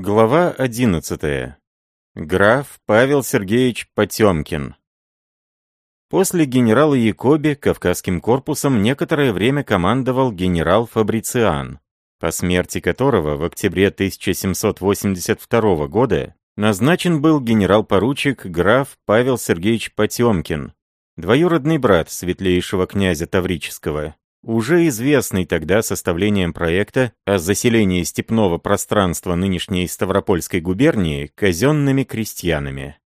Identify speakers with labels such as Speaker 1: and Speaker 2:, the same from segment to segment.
Speaker 1: Глава 11. Граф Павел Сергеевич Потемкин. После генерала Якоби Кавказским корпусом некоторое время командовал генерал Фабрициан, по смерти которого в октябре 1782 года назначен был генерал-поручик граф Павел Сергеевич Потемкин, двоюродный брат светлейшего князя Таврического уже известный тогда составлением проекта о заселении степного пространства нынешней Ставропольской губернии казенными крестьянами.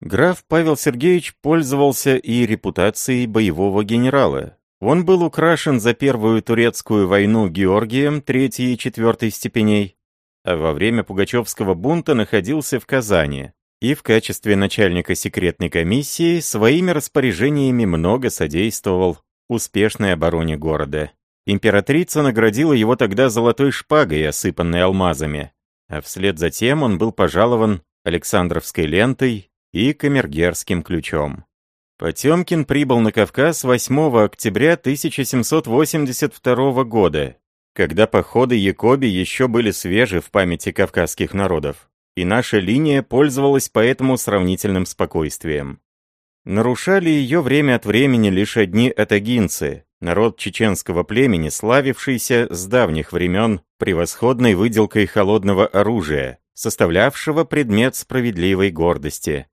Speaker 1: Граф Павел Сергеевич пользовался и репутацией боевого генерала. Он был украшен за Первую Турецкую войну Георгием третьей и четвертой степеней, а во время Пугачевского бунта находился в Казани и в качестве начальника секретной комиссии своими распоряжениями много содействовал успешной обороне города. Императрица наградила его тогда золотой шпагой, осыпанной алмазами, а вслед за тем он был пожалован Александровской лентой и камергерским ключом. Потемкин прибыл на Кавказ 8 октября 1782 года, когда походы Якоби еще были свежи в памяти кавказских народов, и наша линия пользовалась поэтому сравнительным спокойствием. Нарушали ее время от времени лишь одни атагинцы, народ чеченского племени, славившийся с давних времен превосходной выделкой холодного оружия, составлявшего предмет справедливой гордости.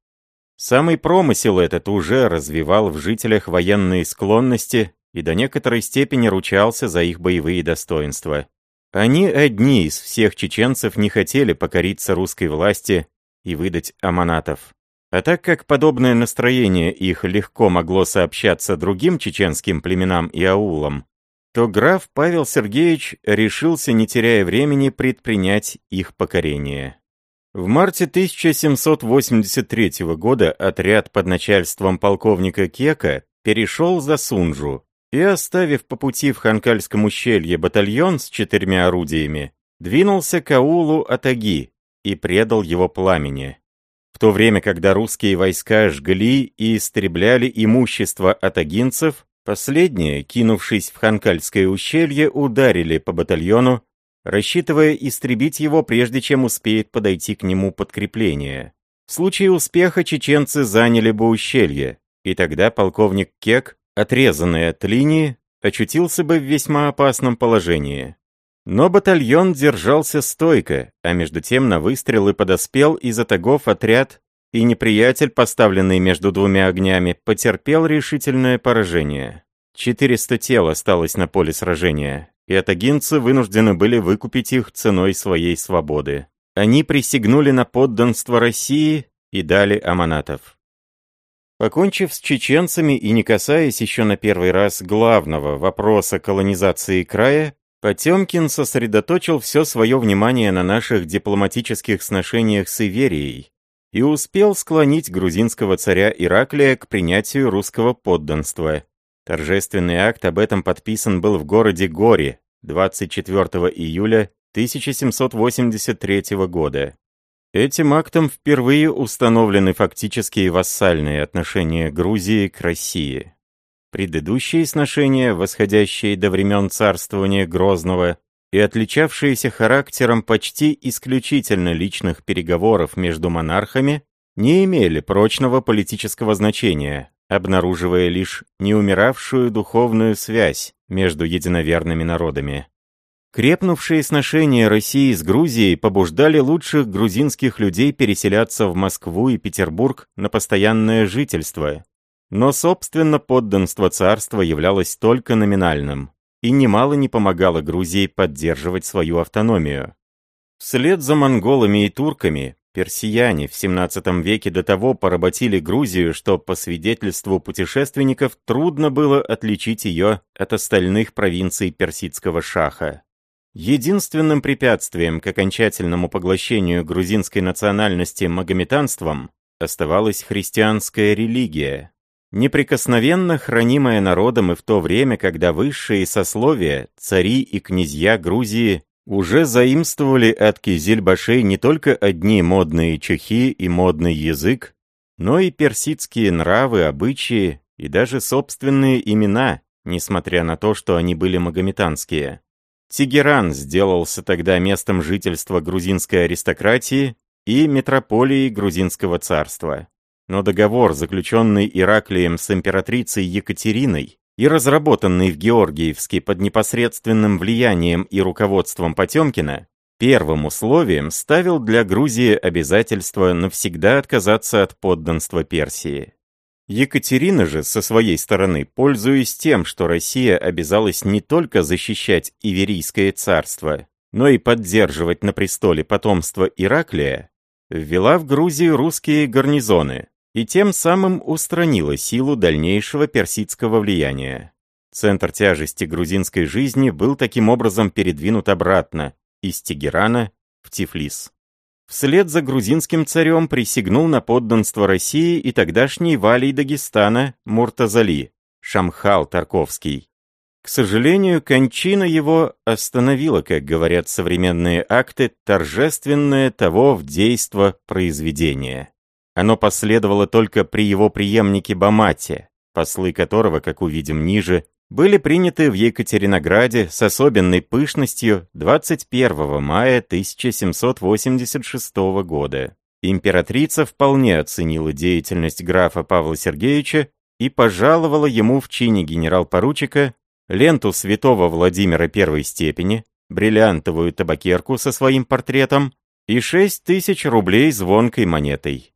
Speaker 1: Самый промысел этот уже развивал в жителях военные склонности и до некоторой степени ручался за их боевые достоинства. Они одни из всех чеченцев не хотели покориться русской власти и выдать аманатов. А так как подобное настроение их легко могло сообщаться другим чеченским племенам и аулам, то граф Павел Сергеевич решился, не теряя времени, предпринять их покорение. В марте 1783 года отряд под начальством полковника Кека перешел за Сунжу и, оставив по пути в Ханкальском ущелье батальон с четырьмя орудиями, двинулся к аулу Атаги и предал его пламени. В то время, когда русские войска жгли и истребляли имущество атагинцев, последние, кинувшись в Ханкальское ущелье, ударили по батальону, рассчитывая истребить его, прежде чем успеет подойти к нему подкрепление. В случае успеха чеченцы заняли бы ущелье, и тогда полковник Кек, отрезанный от линии, очутился бы в весьма опасном положении. Но батальон держался стойко, а между тем на выстрелы подоспел из атагов отряд, и неприятель, поставленный между двумя огнями, потерпел решительное поражение. 400 тел осталось на поле сражения, и атагинцы вынуждены были выкупить их ценой своей свободы. Они присягнули на подданство России и дали аманатов. Покончив с чеченцами и не касаясь еще на первый раз главного вопроса колонизации края, Потемкин сосредоточил все свое внимание на наших дипломатических сношениях с Иверией и успел склонить грузинского царя Ираклия к принятию русского подданства. Торжественный акт об этом подписан был в городе Горе 24 июля 1783 года. Этим актом впервые установлены фактические вассальные отношения Грузии к России. Предыдущие сношения, восходящие до времен царствования Грозного и отличавшиеся характером почти исключительно личных переговоров между монархами, не имели прочного политического значения, обнаруживая лишь неумиравшую духовную связь между единоверными народами. Крепнувшие сношения России с Грузией побуждали лучших грузинских людей переселяться в Москву и Петербург на постоянное жительство, но, собственно, подданство царства являлось только номинальным и немало не помогало Грузии поддерживать свою автономию. Вслед за монголами и турками, персияне в XVII веке до того поработили Грузию, что, по свидетельству путешественников, трудно было отличить ее от остальных провинций персидского шаха. Единственным препятствием к окончательному поглощению грузинской национальности магометанством оставалась христианская религия, неприкосновенно хранимая народом и в то время, когда высшие сословия, цари и князья Грузии уже заимствовали от кизильбашей не только одни модные чехи и модный язык, но и персидские нравы, обычаи и даже собственные имена, несмотря на то, что они были магометанские. Тегеран сделался тогда местом жительства грузинской аристократии и метрополией грузинского царства. Но договор, заключенный Ираклием с императрицей Екатериной и разработанный в Георгиевске под непосредственным влиянием и руководством Потемкина, первым условием ставил для Грузии обязательство навсегда отказаться от подданства Персии. Екатерина же, со своей стороны, пользуясь тем, что Россия обязалась не только защищать Иверийское царство, но и поддерживать на престоле потомство Ираклия, ввела в Грузию русские гарнизоны, и тем самым устранила силу дальнейшего персидского влияния. Центр тяжести грузинской жизни был таким образом передвинут обратно из Тегерана в Тифлис. Вслед за грузинским царем присягнул на подданство России и тогдашний валий Дагестана Муртазали, Шамхал Тарковский. К сожалению, кончина его остановила, как говорят современные акты, торжественное того в действо произведение. Оно последовало только при его преемнике Бамате, послы которого, как увидим ниже, были приняты в Екатеринограде с особенной пышностью 21 мая 1786 года. Императрица вполне оценила деятельность графа Павла Сергеевича и пожаловала ему в чине генерал-поручика ленту святого Владимира первой степени, бриллиантовую табакерку со своим портретом и 6 тысяч рублей звонкой монетой.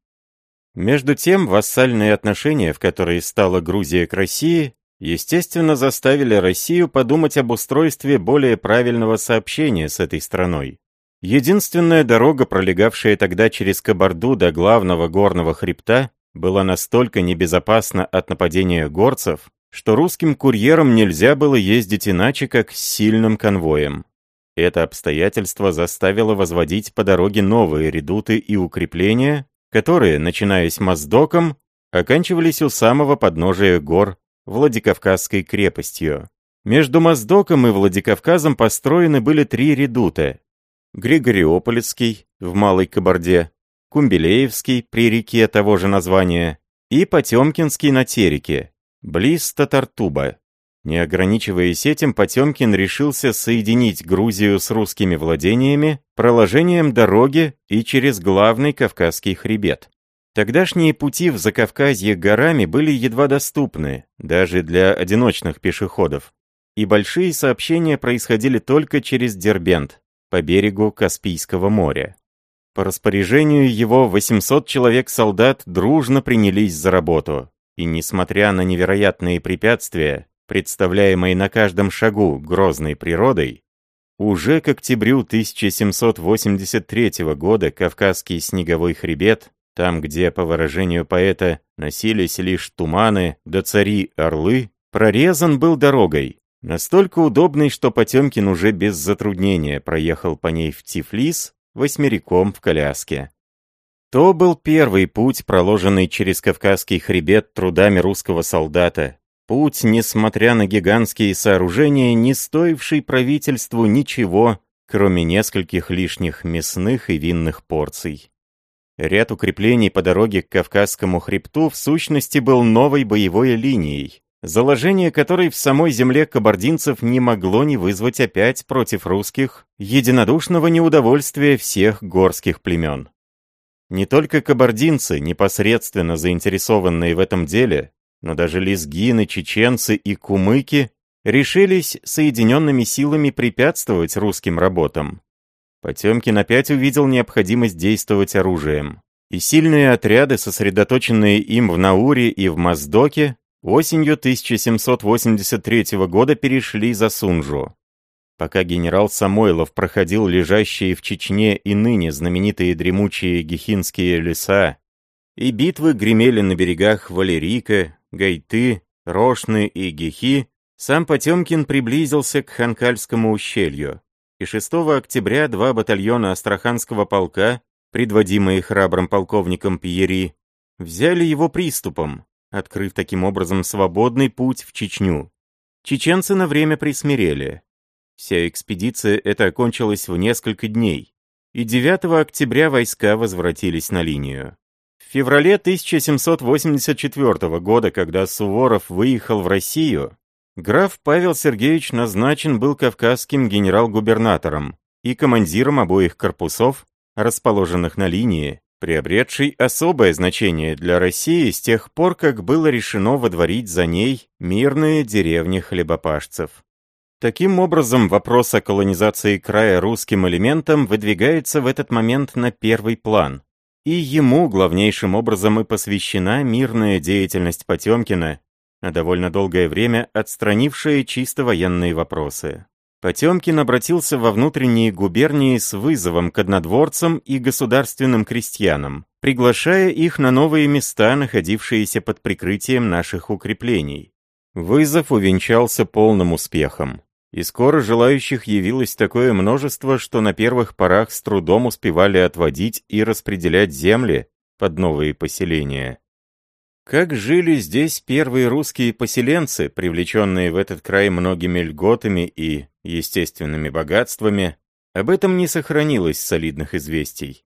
Speaker 1: Между тем, вассальные отношения, в которые стала Грузия к России, естественно, заставили Россию подумать об устройстве более правильного сообщения с этой страной. Единственная дорога, пролегавшая тогда через Кабарду до главного горного хребта, была настолько небезопасна от нападения горцев, что русским курьерам нельзя было ездить иначе, как с сильным конвоем. Это обстоятельство заставило возводить по дороге новые редуты и укрепления, которые, начиная с Моздоком, оканчивались у самого подножия гор Владикавказской крепостью. Между Моздоком и Владикавказом построены были три редута. Григориополецкий в Малой Кабарде, Кумбелеевский при реке того же названия и Потемкинский на Тереке, близ Татартуба. Не ограничиваясь этим, Потемкин решился соединить Грузию с русскими владениями проложением дороги и через главный Кавказский хребет. Тогдашние пути в Закавказье горами были едва доступны, даже для одиночных пешеходов, и большие сообщения происходили только через Дербент, по берегу Каспийского моря. По распоряжению его 800 человек-солдат дружно принялись за работу, и несмотря на невероятные препятствия, представляемой на каждом шагу грозной природой, уже к октябрю 1783 года Кавказский снеговой хребет, там, где, по выражению поэта, носились лишь туманы да цари-орлы, прорезан был дорогой, настолько удобной, что Потемкин уже без затруднения проехал по ней в Тифлис восьмериком в коляске. То был первый путь, проложенный через Кавказский хребет трудами русского солдата, Путь, несмотря на гигантские сооружения, не стоивший правительству ничего, кроме нескольких лишних мясных и винных порций. Ряд укреплений по дороге к Кавказскому хребту в сущности был новой боевой линией, заложение которой в самой земле кабардинцев не могло не вызвать опять против русских единодушного неудовольствия всех горских племен. Не только кабардинцы, непосредственно заинтересованные в этом деле, но даже лезгины, чеченцы и кумыки решились соединенными силами препятствовать русским работам. Потемкин опять увидел необходимость действовать оружием. И сильные отряды, сосредоточенные им в Науре и в Моздоке, осенью 1783 года перешли за Сунжу. Пока генерал Самойлов проходил лежащие в Чечне и ныне знаменитые дремучие гехинские леса, и битвы гремели на берегах Валерика, Гайты, Рошны и Гехи, сам Потемкин приблизился к Ханкальскому ущелью, и 6 октября два батальона Астраханского полка, предводимые храбрым полковником Пьери, взяли его приступом, открыв таким образом свободный путь в Чечню. Чеченцы на время присмирели. Вся экспедиция эта окончилась в несколько дней, и 9 октября войска возвратились на линию. В феврале 1784 года, когда Суворов выехал в Россию, Граф Павел Сергеевич назначен был кавказским генерал-губернатором и командиром обоих корпусов, расположенных на линии, приобретший особое значение для России с тех пор, как было решено водворить за ней мирные деревни хлебопашцев. Таким образом, вопрос о колонизации края русским элементом выдвигается в этот момент на первый план. И ему главнейшим образом и посвящена мирная деятельность Потемкина, на довольно долгое время отстранившая чисто военные вопросы. Потемкин обратился во внутренние губернии с вызовом к однодворцам и государственным крестьянам, приглашая их на новые места, находившиеся под прикрытием наших укреплений. Вызов увенчался полным успехом. И скоро желающих явилось такое множество, что на первых порах с трудом успевали отводить и распределять земли под новые поселения. Как жили здесь первые русские поселенцы, привлеченные в этот край многими льготами и естественными богатствами, об этом не сохранилось солидных известий.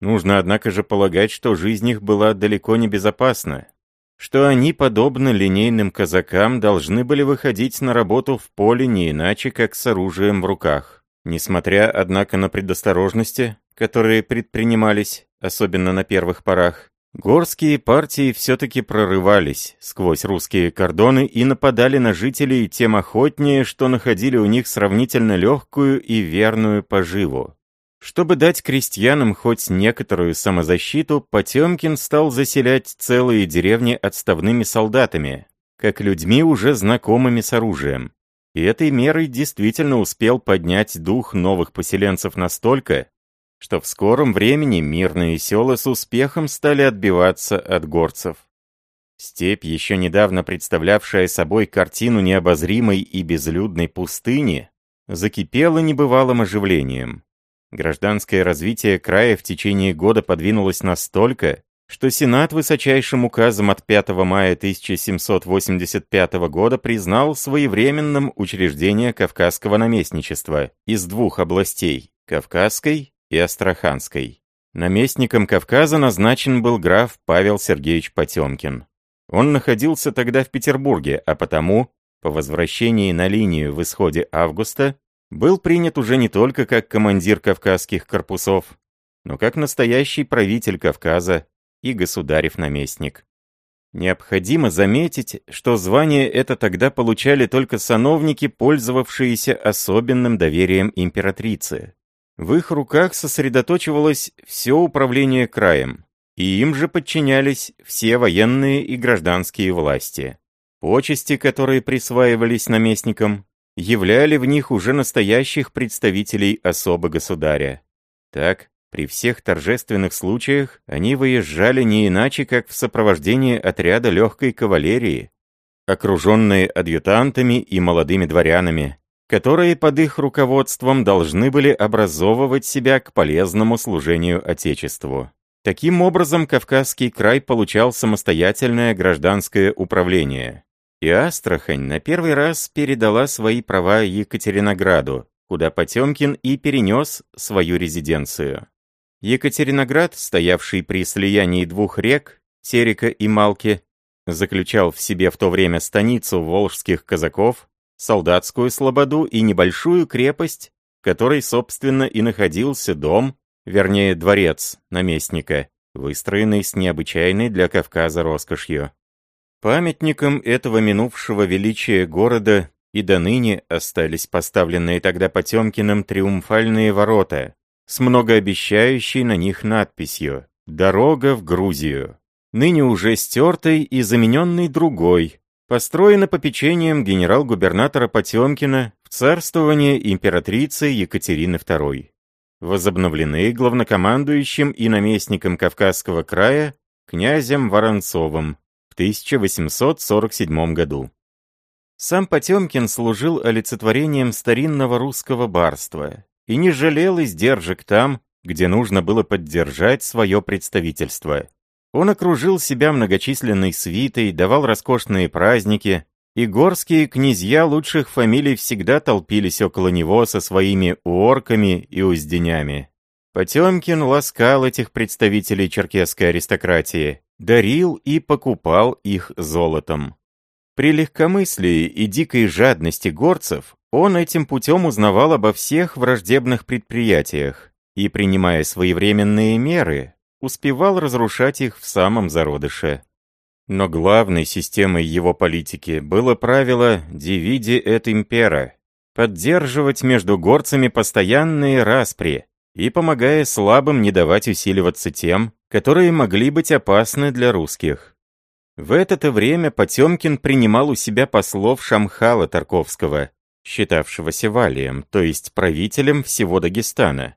Speaker 1: Нужно, однако же, полагать, что жизнь их была далеко не безопасна, что они, подобно линейным казакам, должны были выходить на работу в поле не иначе, как с оружием в руках. Несмотря, однако, на предосторожности, которые предпринимались, особенно на первых порах, горские партии все-таки прорывались сквозь русские кордоны и нападали на жителей тем охотнее, что находили у них сравнительно легкую и верную поживу. Чтобы дать крестьянам хоть некоторую самозащиту, Потемкин стал заселять целые деревни отставными солдатами, как людьми, уже знакомыми с оружием. И этой мерой действительно успел поднять дух новых поселенцев настолько, что в скором времени мирные села с успехом стали отбиваться от горцев. Степь, еще недавно представлявшая собой картину необозримой и безлюдной пустыни, закипела небывалым оживлением. Гражданское развитие края в течение года подвинулось настолько, что Сенат высочайшим указом от 5 мая 1785 года признал своевременным учреждение Кавказского наместничества из двух областей – Кавказской и Астраханской. Наместником Кавказа назначен был граф Павел Сергеевич Потемкин. Он находился тогда в Петербурге, а потому, по возвращении на линию в исходе августа, был принят уже не только как командир кавказских корпусов, но как настоящий правитель Кавказа и государев наместник. Необходимо заметить, что звание это тогда получали только сановники, пользовавшиеся особенным доверием императрицы. В их руках сосредоточивалось все управление краем, и им же подчинялись все военные и гражданские власти. Почести, которые присваивались наместникам, являли в них уже настоящих представителей особо государя. Так, при всех торжественных случаях они выезжали не иначе, как в сопровождении отряда легкой кавалерии, окруженные адъютантами и молодыми дворянами, которые под их руководством должны были образовывать себя к полезному служению Отечеству. Таким образом, Кавказский край получал самостоятельное гражданское управление. И Астрахань на первый раз передала свои права Екатеринограду, куда Потемкин и перенес свою резиденцию. Екатериноград, стоявший при слиянии двух рек, Терека и Малки, заключал в себе в то время станицу волжских казаков, солдатскую слободу и небольшую крепость, в которой, собственно, и находился дом, вернее, дворец наместника, выстроенный с необычайной для Кавказа роскошью. Памятником этого минувшего величия города и до ныне остались поставленные тогда Потемкиным триумфальные ворота с многообещающей на них надписью «Дорога в Грузию», ныне уже стертой и замененной другой, построена попечением генерал-губернатора Потемкина в царствование императрицы Екатерины II. Возобновлены главнокомандующим и наместником Кавказского края князем Воронцовым 1847 году. Сам Потемкин служил олицетворением старинного русского барства и не жалел издержек там, где нужно было поддержать свое представительство. Он окружил себя многочисленной свитой, давал роскошные праздники, и горские князья лучших фамилий всегда толпились около него со своими уорками и узденями. Потемкин ласкал этих представителей черкесской аристократии, дарил и покупал их золотом. При легкомыслии и дикой жадности горцев он этим путем узнавал обо всех враждебных предприятиях и, принимая своевременные меры, успевал разрушать их в самом зародыше. Но главной системой его политики было правило «divide et impera» — поддерживать между горцами постоянные распри и, помогая слабым, не давать усиливаться тем, которые могли быть опасны для русских. В это-то время Потемкин принимал у себя послов Шамхала Тарковского, считавшегося валием, то есть правителем всего Дагестана,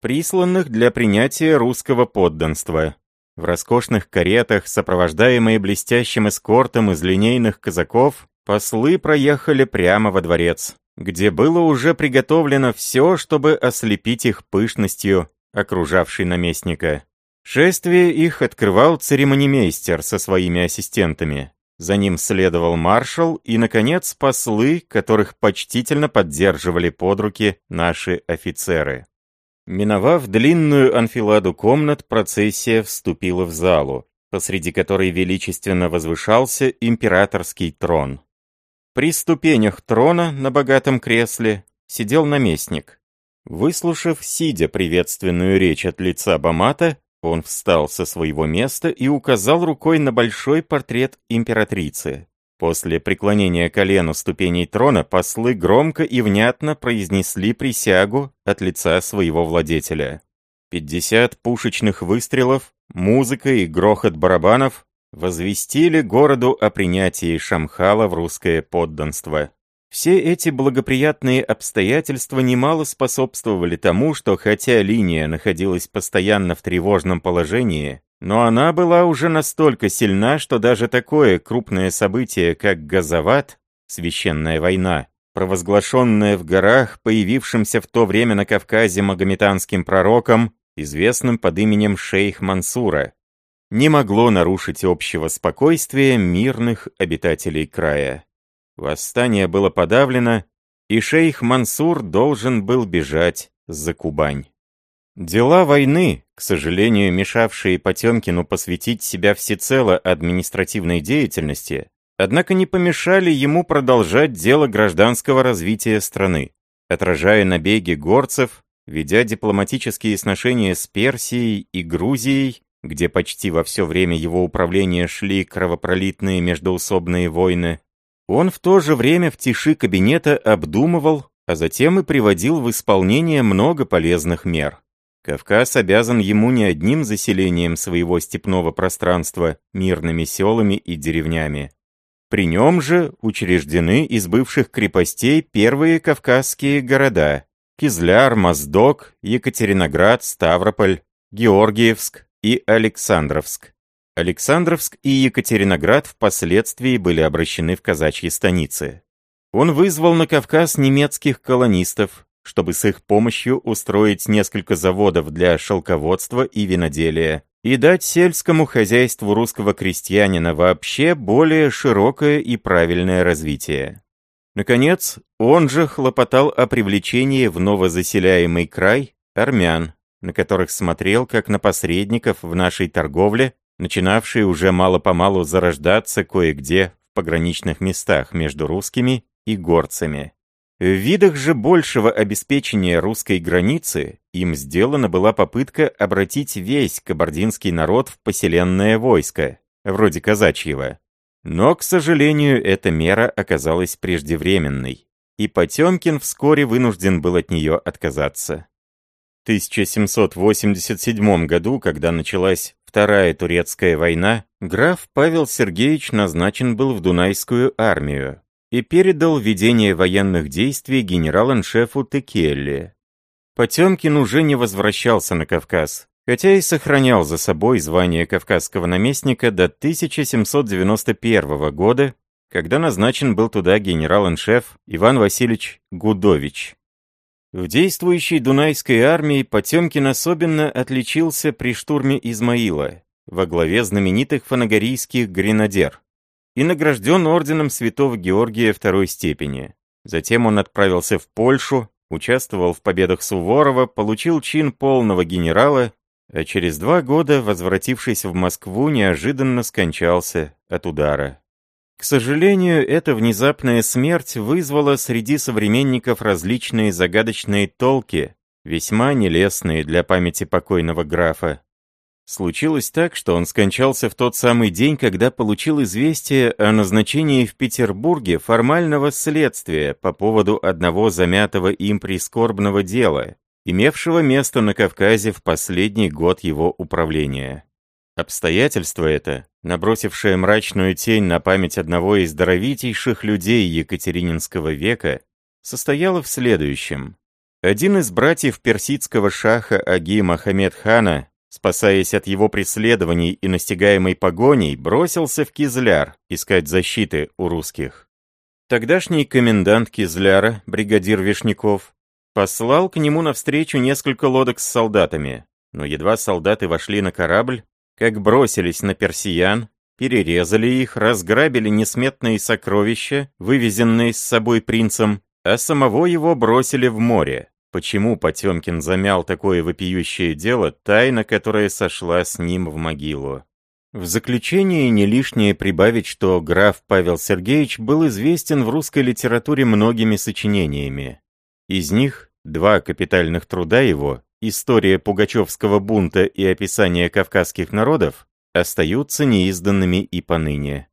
Speaker 1: присланных для принятия русского подданства. В роскошных каретах, сопровождаемые блестящим эскортом из линейных казаков, послы проехали прямо во дворец, где было уже приготовлено все, чтобы ослепить их пышностью, окружавшей наместника. Шествие их открывал церемонимейстер со своими ассистентами. За ним следовал маршал и, наконец, послы, которых почтительно поддерживали под руки наши офицеры. Миновав длинную анфиладу комнат, процессия вступила в залу, посреди которой величественно возвышался императорский трон. При ступенях трона на богатом кресле сидел наместник. Выслушав, сидя приветственную речь от лица Бамата, он встал со своего места и указал рукой на большой портрет императрицы. После преклонения колену ступеней трона послы громко и внятно произнесли присягу от лица своего владетеля. Пятьдесят пушечных выстрелов, музыка и грохот барабанов возвестили городу о принятии Шамхала в русское подданство. Все эти благоприятные обстоятельства немало способствовали тому, что хотя линия находилась постоянно в тревожном положении, но она была уже настолько сильна, что даже такое крупное событие, как Газават, священная война, провозглашенная в горах, появившимся в то время на Кавказе магометанским пророком, известным под именем шейх Мансура, не могло нарушить общего спокойствия мирных обитателей края. Восстание было подавлено, и шейх Мансур должен был бежать за Кубань. Дела войны, к сожалению, мешавшие Потемкину посвятить себя всецело административной деятельности, однако не помешали ему продолжать дело гражданского развития страны, отражая набеги горцев, ведя дипломатические сношения с Персией и Грузией, где почти во все время его управления шли кровопролитные междоусобные войны, он в то же время в тиши кабинета обдумывал, а затем и приводил в исполнение много полезных мер. Кавказ обязан ему не одним заселением своего степного пространства, мирными селами и деревнями. При нем же учреждены из бывших крепостей первые кавказские города – Кизляр, Моздок, Екатериноград, Ставрополь, Георгиевск и Александровск. Александровск и Екатериноград впоследствии были обращены в казачьи станицы. Он вызвал на Кавказ немецких колонистов, чтобы с их помощью устроить несколько заводов для шелководства и виноделия и дать сельскому хозяйству русского крестьянина вообще более широкое и правильное развитие. Наконец, он же хлопотал о привлечении в новозаселяемый край армян, на которых смотрел как на посредников в нашей торговле начинавшие уже мало-помалу зарождаться кое-где в пограничных местах между русскими и горцами. В видах же большего обеспечения русской границы им сделана была попытка обратить весь кабардинский народ в поселенное войско, вроде казачьего. Но, к сожалению, эта мера оказалась преждевременной, и Потемкин вскоре вынужден был от нее отказаться. 1787 году, когда началась Вторая турецкая война, граф Павел Сергеевич назначен был в Дунайскую армию и передал ведение военных действий генерал-аншефу Текелли. Потемкин уже не возвращался на Кавказ, хотя и сохранял за собой звание кавказского наместника до 1791 года, когда назначен был туда генерал-аншеф Иван Васильевич Гудович. В действующей Дунайской армии Потемкин особенно отличился при штурме Измаила во главе знаменитых фанагорийских гренадер и награжден орденом Святого Георгия второй степени. Затем он отправился в Польшу, участвовал в победах Суворова, получил чин полного генерала, а через два года, возвратившись в Москву, неожиданно скончался от удара. К сожалению, эта внезапная смерть вызвала среди современников различные загадочные толки, весьма нелестные для памяти покойного графа. Случилось так, что он скончался в тот самый день, когда получил известие о назначении в Петербурге формального следствия по поводу одного замятого им прискорбного дела, имевшего место на Кавказе в последний год его управления. Обстоятельство это, набросившее мрачную тень на память одного из даровитейших людей Екатерининского века, состояло в следующем. Один из братьев персидского шаха Аги Мохаммед хана, спасаясь от его преследований и настигаемой погоней, бросился в Кизляр искать защиты у русских. Тогдашний комендант Кизляра, бригадир Вишняков, послал к нему навстречу несколько лодок с солдатами, но едва солдаты вошли на корабль, как бросились на персиян, перерезали их, разграбили несметные сокровища, вывезенные с собой принцем, а самого его бросили в море. Почему Потемкин замял такое вопиющее дело, тайна, которая сошла с ним в могилу? В заключение не лишнее прибавить, что граф Павел Сергеевич был известен в русской литературе многими сочинениями. Из них два капитальных труда его История Пугачевского бунта и описание кавказских народов остаются неизданными и поныне.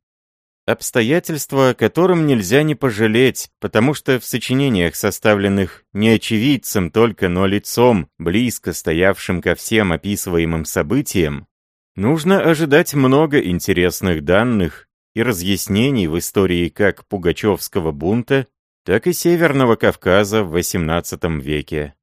Speaker 1: Обстоятельства, которым нельзя не пожалеть, потому что в сочинениях, составленных не очевидцем только, но лицом, близко стоявшим ко всем описываемым событиям, нужно ожидать много интересных данных и разъяснений в истории как Пугачевского бунта, так и Северного Кавказа в XVIII веке.